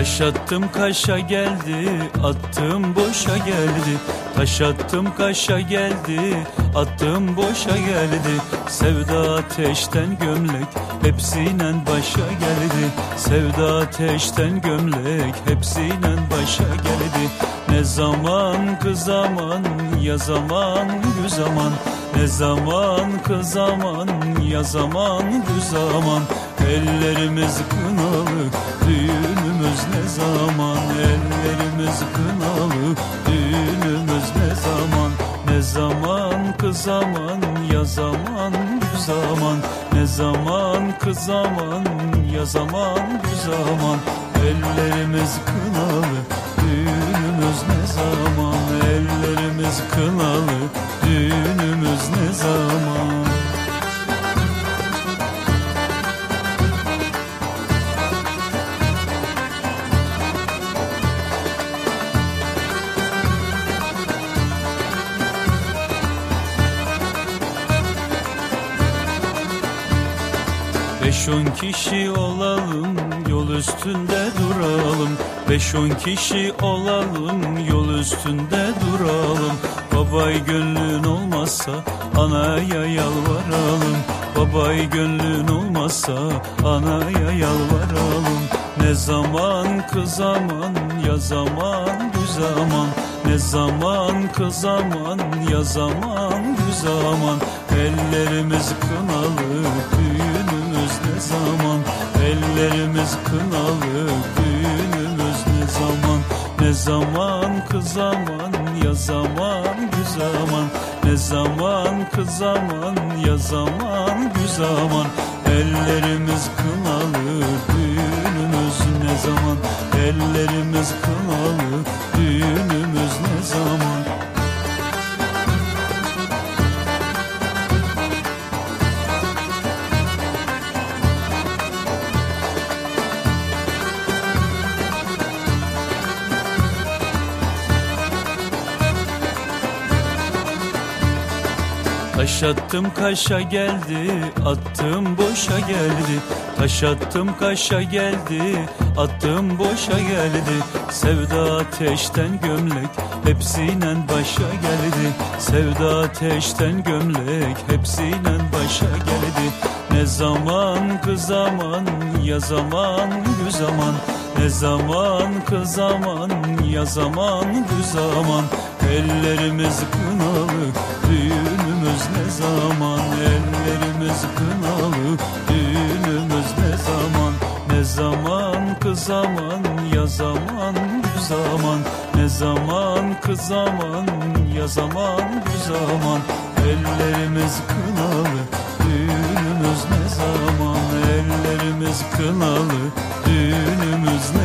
Taş attım kaşa geldi, attım boşa geldi. Taş attım kaşa geldi, attım boşa geldi. Sevda ateşten gömlek, hepsinen başa geldi. Sevda ateşten gömlek, hepsinen başa geldi. Ne zaman kız zaman, ya zaman gü zaman. Ne zaman kız zaman, ya zaman gü zaman. Ellerimiz kınalı, zaman? Ellerimiz kınalı, düğünümüz ne zaman? Ne zaman kız zaman, ya zaman gü zaman. Ne zaman kız zaman, ya zaman gü zaman. Ellerimiz kınalı, düğünümüz ne zaman? Ellerimiz kınalı, Beş on kişi olalım yol üstünde duralım. Beş on kişi olalım yol üstünde duralım. Babay gönlün olmazsa anaya yalvaralım. Babay gönlün olmazsa anaya yalvaralım. Ne zaman kız zaman ya zaman bu zaman Ne zaman kız zaman ya zaman bu zaman Ellerimiz kınalı düğünümüz ne zaman? Ellerimiz kınalı düğünümüz ne zaman? Ne zaman kız zaman ya zaman bu zaman Ne zaman kız zaman ya zaman bu zaman Ellerimiz kınalı düğünümüz ne zaman? Ellerimiz kınalı Taş attım kaşa geldi, attım boşa geldi. Taş attım kaşa geldi, attım boşa geldi. Sevda ateşten gömlek, hepsinen başa geldi. Sevda ateşten gömlek, hepsinen başa geldi. Ne zaman kız zaman, ya zaman gü zaman. Ne zaman kız zaman, ya zaman gü zaman. Ellerimiz kınalı, düğünümüz ne zaman? Ellerimiz kınalı, düğünümüz ne zaman? Ne zaman kız zaman, ya zaman bu zaman? Ne zaman kız zaman, ya zaman bu zaman? Ellerimiz kınalı, düğünümüz ne zaman? Ellerimiz kınalı, düğünümüz ne?